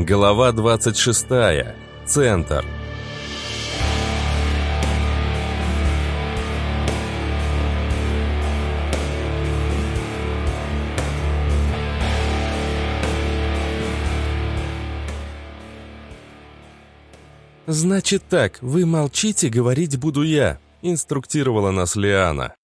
Глава 26. Центр. «Значит так, вы молчите, говорить буду я», — инструктировала нас Лиана.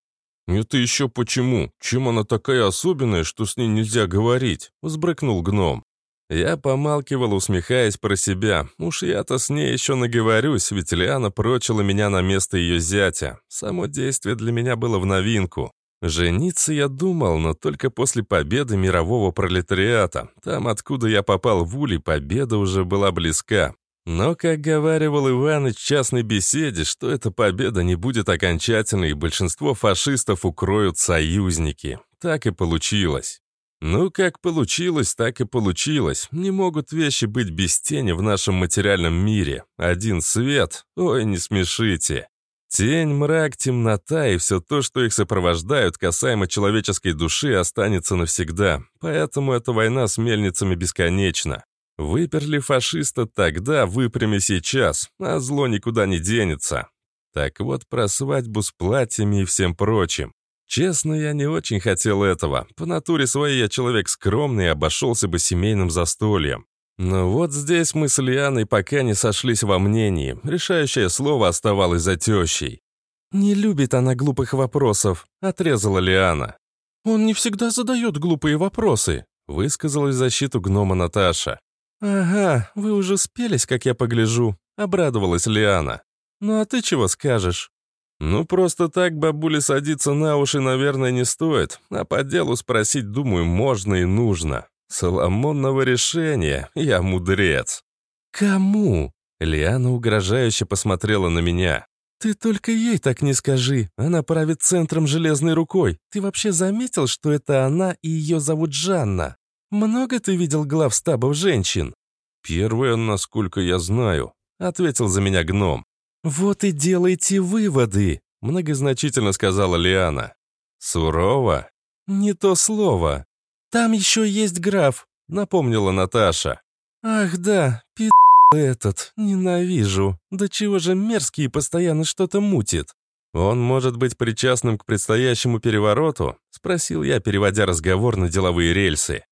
«Это еще почему? Чем она такая особенная, что с ней нельзя говорить?» — взбрыкнул гном. Я помалкивал, усмехаясь про себя. Уж я-то с ней еще наговорюсь, ведь Лиана прочила меня на место ее зятя. Само действие для меня было в новинку. Жениться я думал, но только после победы мирового пролетариата. Там, откуда я попал в Ули, победа уже была близка. Но, как говаривал Иваныч в частной беседе, что эта победа не будет окончательной, и большинство фашистов укроют союзники. Так и получилось. Ну, как получилось, так и получилось. Не могут вещи быть без тени в нашем материальном мире. Один свет. Ой, не смешите. Тень, мрак, темнота и все то, что их сопровождают, касаемо человеческой души, останется навсегда. Поэтому эта война с мельницами бесконечна. Выперли фашиста тогда, выпрями сейчас, а зло никуда не денется. Так вот про свадьбу с платьями и всем прочим. Честно, я не очень хотел этого. По натуре своей я человек скромный и обошелся бы семейным застольем. Но вот здесь мы с Лианой пока не сошлись во мнении. Решающее слово оставалось за тещей. «Не любит она глупых вопросов», — отрезала Лиана. «Он не всегда задает глупые вопросы», — высказалась в защиту гнома Наташа. «Ага, вы уже спелись, как я погляжу», — обрадовалась Лиана. «Ну а ты чего скажешь?» «Ну, просто так бабуле садиться на уши, наверное, не стоит, а по делу спросить, думаю, можно и нужно. Соломонного решения, я мудрец». «Кому?» — Лиана угрожающе посмотрела на меня. «Ты только ей так не скажи, она правит центром железной рукой. Ты вообще заметил, что это она и ее зовут Жанна?» «Много ты видел глав стабов женщин?» «Первая, насколько я знаю», — ответил за меня гном. «Вот и делайте выводы», — многозначительно сказала Лиана. «Сурово?» «Не то слово. Там еще есть граф», — напомнила Наташа. «Ах да, пи*** этот, ненавижу. Да чего же мерзкий и постоянно что-то мутит?» «Он может быть причастным к предстоящему перевороту?» — спросил я, переводя разговор на деловые рельсы.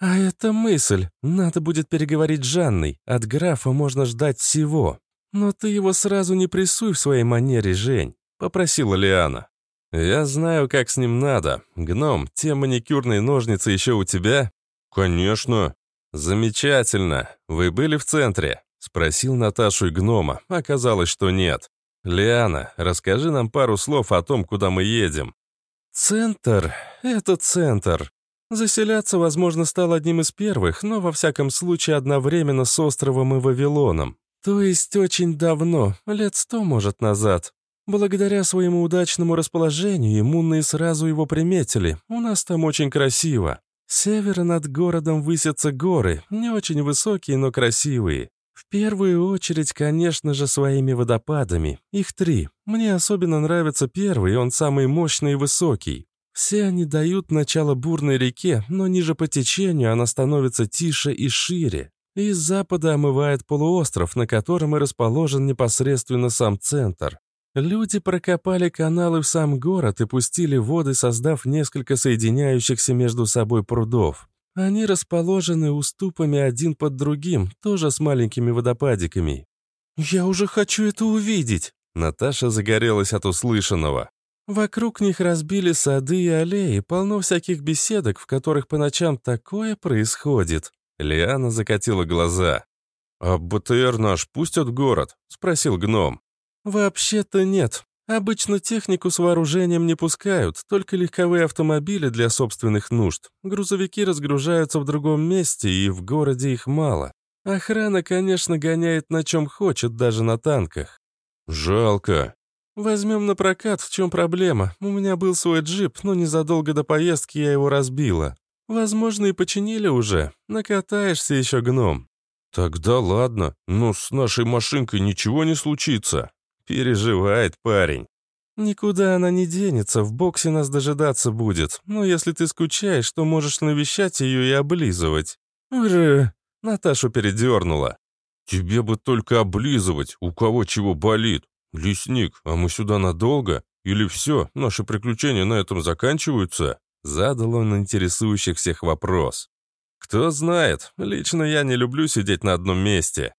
«А это мысль. Надо будет переговорить с Жанной. От графа можно ждать всего. Но ты его сразу не прессуй в своей манере, Жень», — попросила Лиана. «Я знаю, как с ним надо. Гном, те маникюрные ножницы еще у тебя?» «Конечно». «Замечательно. Вы были в центре?» — спросил Наташу и гнома. Оказалось, что нет. «Лиана, расскажи нам пару слов о том, куда мы едем». «Центр? Это центр. Заселяться, возможно, стал одним из первых, но во всяком случае одновременно с островом и Вавилоном. То есть очень давно, лет сто, может, назад. Благодаря своему удачному расположению иммунные сразу его приметили. У нас там очень красиво. С севера над городом высятся горы, не очень высокие, но красивые. В первую очередь, конечно же, своими водопадами. Их три. Мне особенно нравится первый, он самый мощный и высокий. Все они дают начало бурной реке, но ниже по течению она становится тише и шире. И с запада омывает полуостров, на котором и расположен непосредственно сам центр. Люди прокопали каналы в сам город и пустили воды, создав несколько соединяющихся между собой прудов. Они расположены уступами один под другим, тоже с маленькими водопадиками. «Я уже хочу это увидеть!» Наташа загорелась от услышанного. Вокруг них разбили сады и аллеи, полно всяких беседок, в которых по ночам такое происходит. Лиана закатила глаза. «А БТР наш пустят в город?» — спросил гном. «Вообще-то нет. Обычно технику с вооружением не пускают, только легковые автомобили для собственных нужд. Грузовики разгружаются в другом месте, и в городе их мало. Охрана, конечно, гоняет на чем хочет, даже на танках». «Жалко», «Возьмем на прокат, в чем проблема? У меня был свой джип, но незадолго до поездки я его разбила. Возможно, и починили уже. Накатаешься еще, гном». «Тогда ладно, но с нашей машинкой ничего не случится». Переживает парень. «Никуда она не денется, в боксе нас дожидаться будет. Но если ты скучаешь, то можешь навещать ее и облизывать». «Ры!» Наташу передернула. «Тебе бы только облизывать, у кого чего болит. Лесник, а мы сюда надолго? Или все, наши приключения на этом заканчиваются?» Задал он интересующих всех вопрос. «Кто знает, лично я не люблю сидеть на одном месте».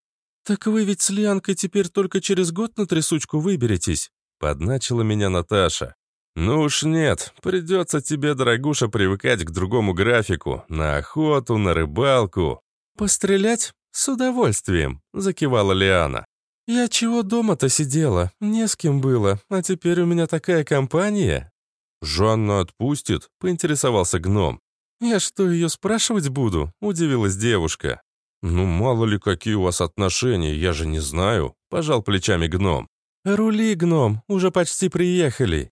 «Так вы ведь с Лианкой теперь только через год на трясучку выберетесь?» Подначила меня Наташа. «Ну уж нет, придется тебе, дорогуша, привыкать к другому графику. На охоту, на рыбалку». «Пострелять? С удовольствием», — закивала Лиана. «Я чего дома-то сидела? Не с кем было, а теперь у меня такая компания». «Жанна отпустит?» — поинтересовался гном. «Я что, ее спрашивать буду?» — удивилась девушка. «Ну, мало ли, какие у вас отношения, я же не знаю», — пожал плечами гном. «Рули, гном, уже почти приехали».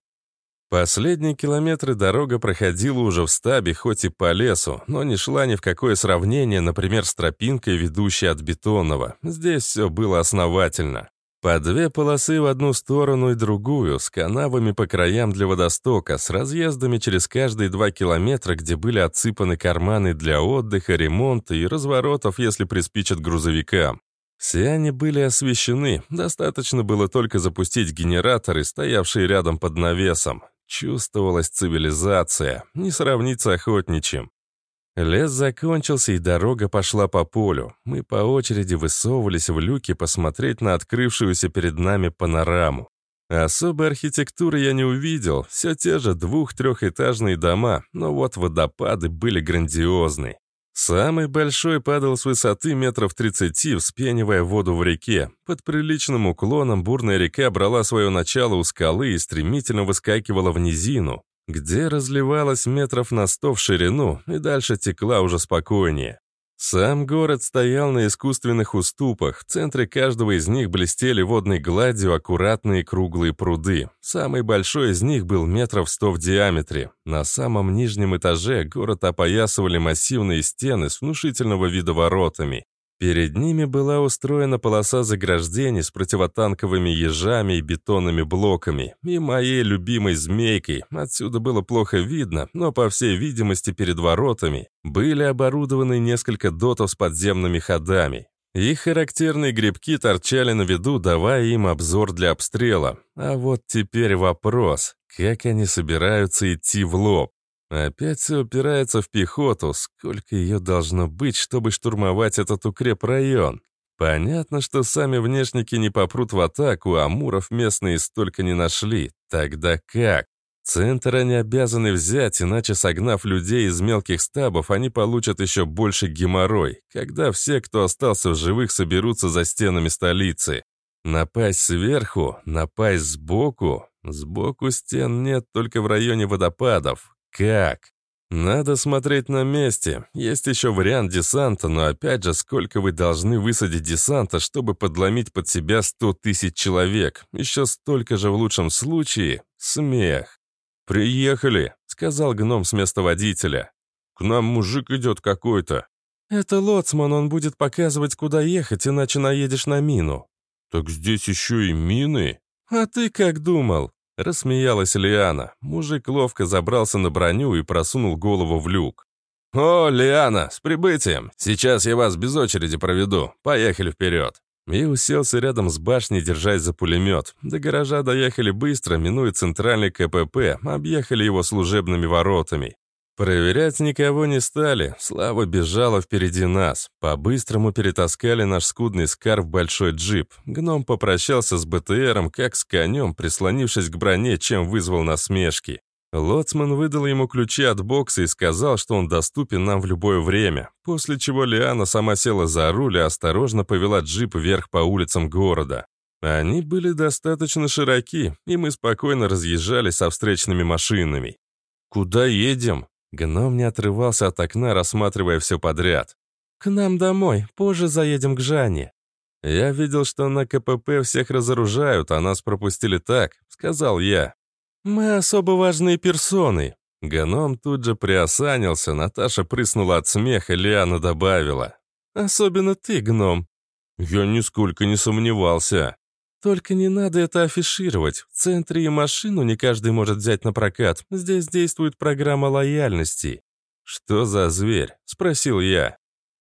Последние километры дорога проходила уже в стабе, хоть и по лесу, но не шла ни в какое сравнение, например, с тропинкой, ведущей от бетонного. Здесь все было основательно. По две полосы в одну сторону и другую, с канавами по краям для водостока, с разъездами через каждые два километра, где были отсыпаны карманы для отдыха, ремонта и разворотов, если приспичат грузовикам. Все они были освещены, достаточно было только запустить генераторы, стоявшие рядом под навесом. Чувствовалась цивилизация, не сравнится охотничьим. Лес закончился, и дорога пошла по полю. Мы по очереди высовывались в люки посмотреть на открывшуюся перед нами панораму. Особой архитектуры я не увидел, все те же двух-трехэтажные дома, но вот водопады были грандиозны. Самый большой падал с высоты метров 30, вспенивая воду в реке. Под приличным уклоном бурная река брала свое начало у скалы и стремительно выскакивала в низину, где разливалась метров на сто в ширину и дальше текла уже спокойнее. Сам город стоял на искусственных уступах, в центре каждого из них блестели водной гладью аккуратные круглые пруды. Самый большой из них был метров сто в диаметре. На самом нижнем этаже город опоясывали массивные стены с внушительного вида воротами. Перед ними была устроена полоса заграждений с противотанковыми ежами и бетонными блоками, и моей любимой змейкой, отсюда было плохо видно, но, по всей видимости, перед воротами были оборудованы несколько дотов с подземными ходами. Их характерные грибки торчали на виду, давая им обзор для обстрела. А вот теперь вопрос, как они собираются идти в лоб? Опять все упирается в пехоту. Сколько ее должно быть, чтобы штурмовать этот укрепрайон? Понятно, что сами внешники не попрут в атаку, а муров местные столько не нашли. Тогда как? Центр они обязаны взять, иначе согнав людей из мелких стабов, они получат еще больше геморрой, когда все, кто остался в живых, соберутся за стенами столицы. Напасть сверху, напасть сбоку. Сбоку стен нет только в районе водопадов. Как? Надо смотреть на месте. Есть еще вариант десанта, но опять же, сколько вы должны высадить десанта, чтобы подломить под себя 100 тысяч человек? Еще столько же в лучшем случае. Смех. «Приехали», — сказал гном с места водителя. «К нам мужик идет какой-то». «Это лоцман, он будет показывать, куда ехать, иначе наедешь на мину». «Так здесь еще и мины?» «А ты как думал?» Рассмеялась Лиана. Мужик ловко забрался на броню и просунул голову в люк. «О, Лиана, с прибытием! Сейчас я вас без очереди проведу. Поехали вперед!» И уселся рядом с башней, держась за пулемет. До гаража доехали быстро, минуя центральный КПП, объехали его служебными воротами. Проверять никого не стали, Слава бежала впереди нас. По-быстрому перетаскали наш скудный скар в большой джип. Гном попрощался с БТРом, как с конем, прислонившись к броне, чем вызвал насмешки. Лоцман выдал ему ключи от бокса и сказал, что он доступен нам в любое время, после чего Лиана сама села за руль и осторожно повела джип вверх по улицам города. Они были достаточно широки, и мы спокойно разъезжали со встречными машинами. «Куда едем?» Гном не отрывался от окна, рассматривая все подряд. «К нам домой, позже заедем к Жанне». «Я видел, что на КПП всех разоружают, а нас пропустили так», — сказал я. «Мы особо важные персоны». Гном тут же приосанился, Наташа прыснула от смеха, Лиана добавила. «Особенно ты, гном». «Я нисколько не сомневался». Только не надо это афишировать. В центре и машину не каждый может взять на прокат. Здесь действует программа лояльности. Что за зверь? Спросил я.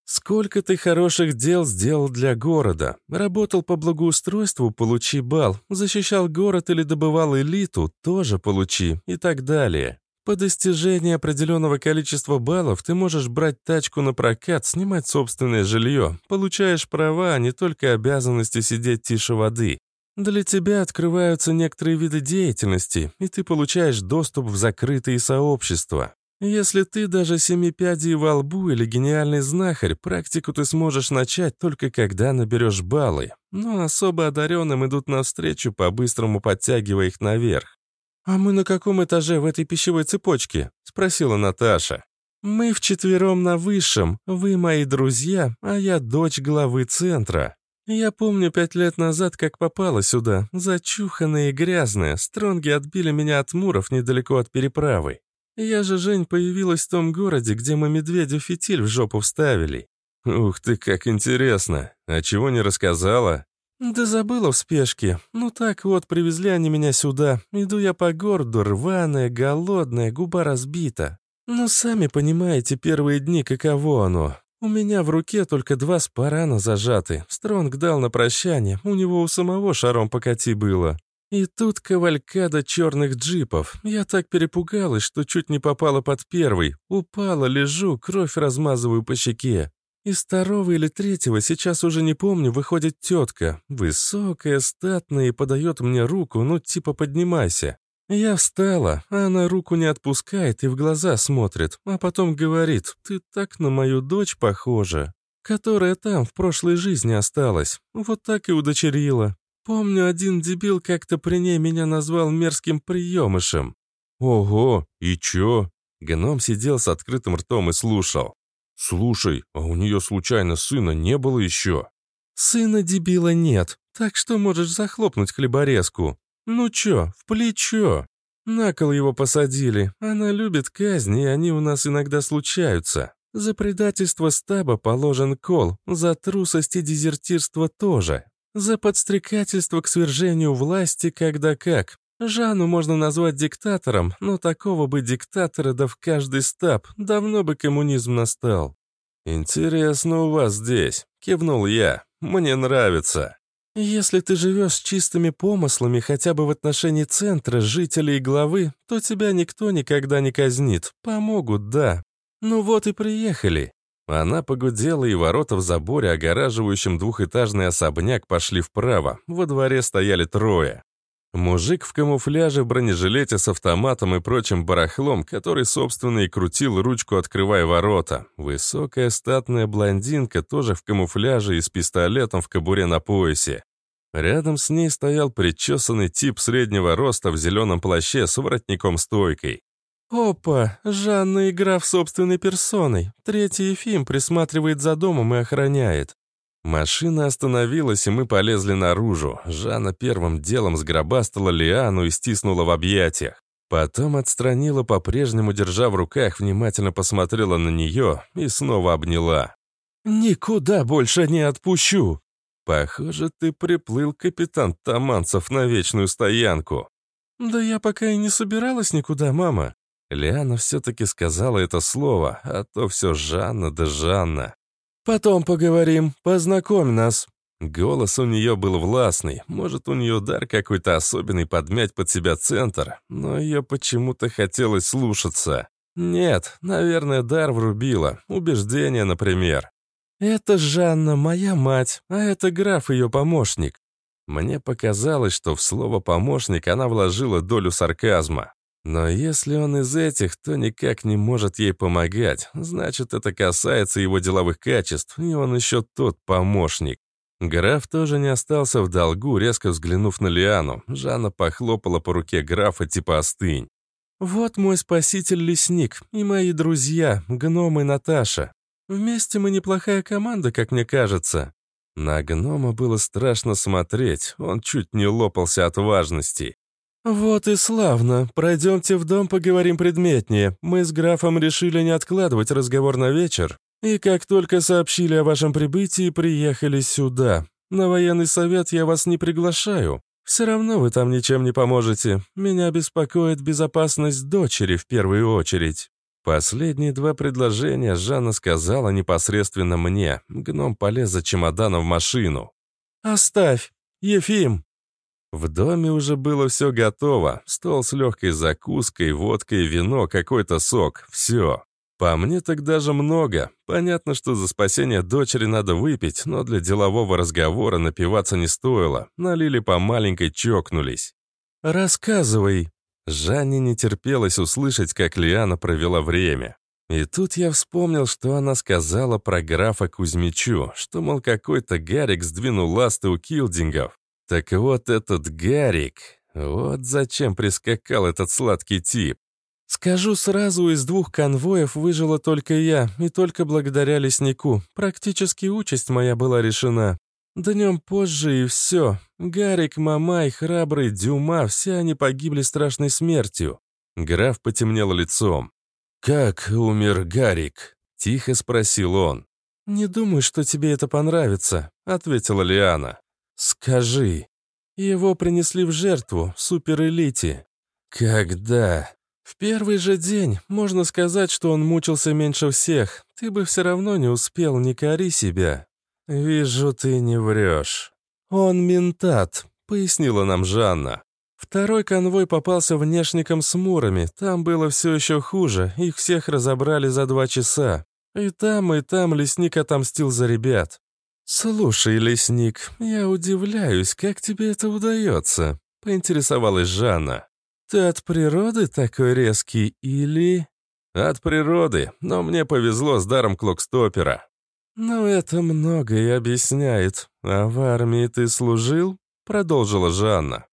Сколько ты хороших дел сделал для города. Работал по благоустройству, получи бал. Защищал город или добывал элиту, тоже получи. И так далее. По достижении определенного количества баллов ты можешь брать тачку на прокат, снимать собственное жилье. Получаешь права, а не только обязанности сидеть тише воды. Для тебя открываются некоторые виды деятельности, и ты получаешь доступ в закрытые сообщества. Если ты даже семипядей во лбу или гениальный знахарь, практику ты сможешь начать только когда наберешь баллы. Но особо одаренным идут навстречу, по-быстрому подтягивая их наверх. «А мы на каком этаже в этой пищевой цепочке?» — спросила Наташа. «Мы вчетвером на высшем. Вы мои друзья, а я дочь главы центра. Я помню пять лет назад, как попала сюда, зачуханная и грязная. Стронги отбили меня от муров недалеко от переправы. Я же, Жень, появилась в том городе, где мы медведю фитиль в жопу вставили. Ух ты, как интересно. А чего не рассказала? Да забыла в спешке. Ну так вот, привезли они меня сюда. Иду я по городу, рваная, голодная, губа разбита. Ну, сами понимаете, первые дни каково оно. У меня в руке только два спарана зажаты. Стронг дал на прощание, у него у самого шаром покати было. И тут кавалькада черных джипов. Я так перепугалась, что чуть не попала под первый. Упала, лежу, кровь размазываю по щеке. Из второго или третьего, сейчас уже не помню, выходит тетка. Высокая, статная и подает мне руку, ну типа поднимайся. Я встала, а она руку не отпускает и в глаза смотрит, а потом говорит, ты так на мою дочь похожа, которая там в прошлой жизни осталась. Вот так и удочерила. Помню, один дебил как-то при ней меня назвал мерзким приемышем. Ого, и чё? Гном сидел с открытым ртом и слушал. «Слушай, а у нее случайно сына не было еще?» «Сына дебила нет, так что можешь захлопнуть хлеборезку. Ну чё, в плечо?» На кол его посадили. Она любит казни, и они у нас иногда случаются. За предательство стаба положен кол, за трусость и дезертирство тоже. За подстрекательство к свержению власти когда как. Жанну можно назвать диктатором, но такого бы диктатора да в каждый стаб, давно бы коммунизм настал. «Интересно у вас здесь», — кивнул я. «Мне нравится». «Если ты живешь чистыми помыслами хотя бы в отношении центра, жителей и главы, то тебя никто никогда не казнит. Помогут, да. Ну вот и приехали. Она погудела, и ворота в заборе, огораживающем двухэтажный особняк, пошли вправо. Во дворе стояли трое. Мужик в камуфляже, бронежилете с автоматом и прочим барахлом, который, собственно, и крутил ручку, открывая ворота. Высокая статная блондинка, тоже в камуфляже и с пистолетом в кобуре на поясе. Рядом с ней стоял причесанный тип среднего роста в зеленом плаще с воротником-стойкой. «Опа, Жанна игра в собственной персоной. Третий Ефим присматривает за домом и охраняет». Машина остановилась, и мы полезли наружу. Жанна первым делом сгробастала Лиану и стиснула в объятиях. Потом отстранила, по-прежнему держа в руках, внимательно посмотрела на нее и снова обняла. «Никуда больше не отпущу!» «Похоже, ты приплыл, капитан Таманцев, на вечную стоянку». «Да я пока и не собиралась никуда, мама. Лиана все-таки сказала это слово, а то все Жанна да Жанна. «Потом поговорим, познакомь нас». Голос у нее был властный, может, у нее дар какой-то особенный подмять под себя центр, но ее почему-то хотелось слушаться. Нет, наверное, дар врубила, убеждение, например. «Это Жанна, моя мать, а это граф ее помощник». Мне показалось, что в слово «помощник» она вложила долю сарказма. Но если он из этих, то никак не может ей помогать. Значит, это касается его деловых качеств, и он еще тот помощник. Граф тоже не остался в долгу, резко взглянув на Лиану. Жанна похлопала по руке графа типа остынь. «Вот мой спаситель-лесник и мои друзья, гном и Наташа. Вместе мы неплохая команда, как мне кажется». На гнома было страшно смотреть, он чуть не лопался от важности. «Вот и славно. Пройдемте в дом, поговорим предметнее. Мы с графом решили не откладывать разговор на вечер. И как только сообщили о вашем прибытии, приехали сюда. На военный совет я вас не приглашаю. Все равно вы там ничем не поможете. Меня беспокоит безопасность дочери в первую очередь». Последние два предложения Жанна сказала непосредственно мне. Гном полез за чемоданом в машину. «Оставь! Ефим!» В доме уже было все готово. Стол с легкой закуской, водкой, вино, какой-то сок. Все. По мне так даже много. Понятно, что за спасение дочери надо выпить, но для делового разговора напиваться не стоило. Налили по маленькой, чокнулись. «Рассказывай!» Жанне не терпелось услышать, как Лиана провела время. И тут я вспомнил, что она сказала про графа Кузьмичу, что, мол, какой-то Гарик сдвинул ласты у килдингов. Так вот этот Гарик, вот зачем прискакал этот сладкий тип. Скажу сразу, из двух конвоев выжила только я, и только благодаря леснику. Практически участь моя была решена. Днем позже и все. Гарик, Мамай, Храбрый, Дюма, все они погибли страшной смертью. Граф потемнел лицом. «Как умер Гарик?» — тихо спросил он. «Не думаю, что тебе это понравится», — ответила Лиана. «Скажи, его принесли в жертву, суперэлите». «Когда?» «В первый же день. Можно сказать, что он мучился меньше всех. Ты бы все равно не успел, не кори себя». «Вижу, ты не врешь». «Он ментат», — пояснила нам Жанна. Второй конвой попался внешником с мурами. Там было все еще хуже. Их всех разобрали за два часа. И там, и там лесник отомстил за ребят. «Слушай, лесник, я удивляюсь, как тебе это удается?» — поинтересовалась Жанна. «Ты от природы такой резкий или...» «От природы, но мне повезло с даром клокстопера». «Ну, это многое объясняет. А в армии ты служил?» — продолжила Жанна.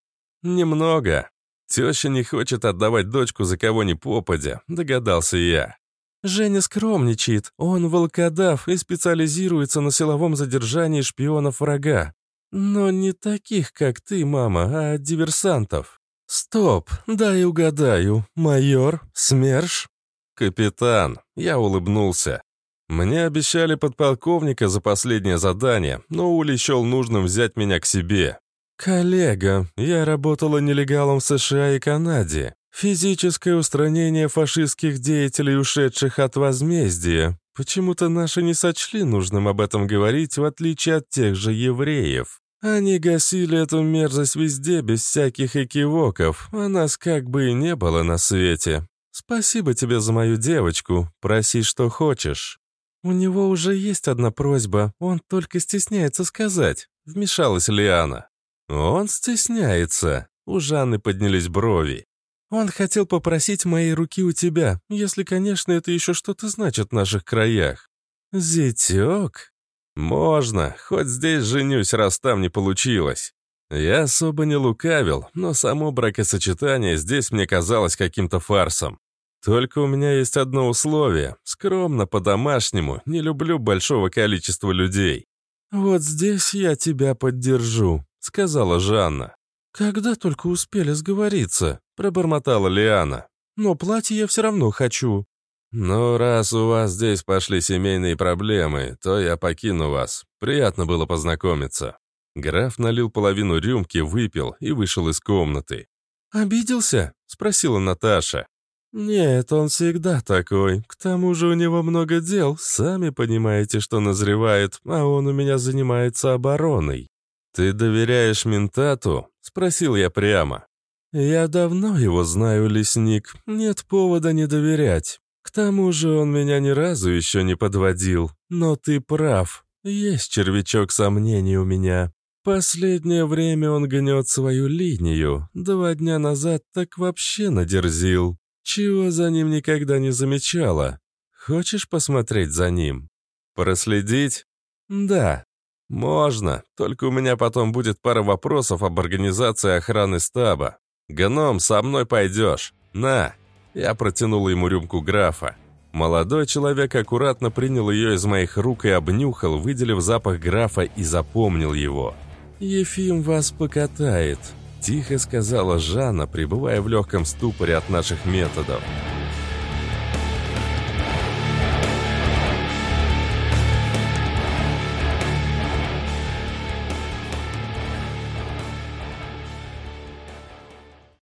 «Немного. Теща не хочет отдавать дочку за кого ни попадя», — догадался я. Женя скромничает. Он волкодав и специализируется на силовом задержании шпионов врага. Но не таких, как ты, мама, а диверсантов. Стоп, дай угадаю. Майор? СМЕРШ? Капитан. Я улыбнулся. Мне обещали подполковника за последнее задание, но Ули счел нужным взять меня к себе. «Коллега, я работала нелегалом в США и Канаде. Физическое устранение фашистских деятелей, ушедших от возмездия. Почему-то наши не сочли нужным об этом говорить, в отличие от тех же евреев. Они гасили эту мерзость везде, без всяких экивоков, а нас как бы и не было на свете. Спасибо тебе за мою девочку, проси, что хочешь. У него уже есть одна просьба, он только стесняется сказать», — вмешалась Лиана. «Он стесняется». У Жанны поднялись брови. Он хотел попросить моей руки у тебя, если, конечно, это еще что-то значит в наших краях. Зятек? Можно, хоть здесь женюсь, раз там не получилось. Я особо не лукавил, но само бракосочетание здесь мне казалось каким-то фарсом. Только у меня есть одно условие. Скромно, по-домашнему, не люблю большого количества людей. «Вот здесь я тебя поддержу», — сказала Жанна. «Когда только успели сговориться», — пробормотала Лиана. «Но платье я все равно хочу». «Ну, раз у вас здесь пошли семейные проблемы, то я покину вас. Приятно было познакомиться». Граф налил половину рюмки, выпил и вышел из комнаты. «Обиделся?» — спросила Наташа. «Нет, он всегда такой. К тому же у него много дел. Сами понимаете, что назревает, а он у меня занимается обороной». «Ты доверяешь ментату?» — спросил я прямо. «Я давно его знаю, лесник. Нет повода не доверять. К тому же он меня ни разу еще не подводил. Но ты прав. Есть червячок сомнений у меня. Последнее время он гнет свою линию. Два дня назад так вообще надерзил. Чего за ним никогда не замечала? Хочешь посмотреть за ним? Проследить? Да. «Можно, только у меня потом будет пара вопросов об организации охраны стаба. Гном, со мной пойдешь. На!» Я протянул ему рюмку графа. Молодой человек аккуратно принял ее из моих рук и обнюхал, выделив запах графа и запомнил его. «Ефим вас покатает», – тихо сказала Жанна, пребывая в легком ступоре от наших методов.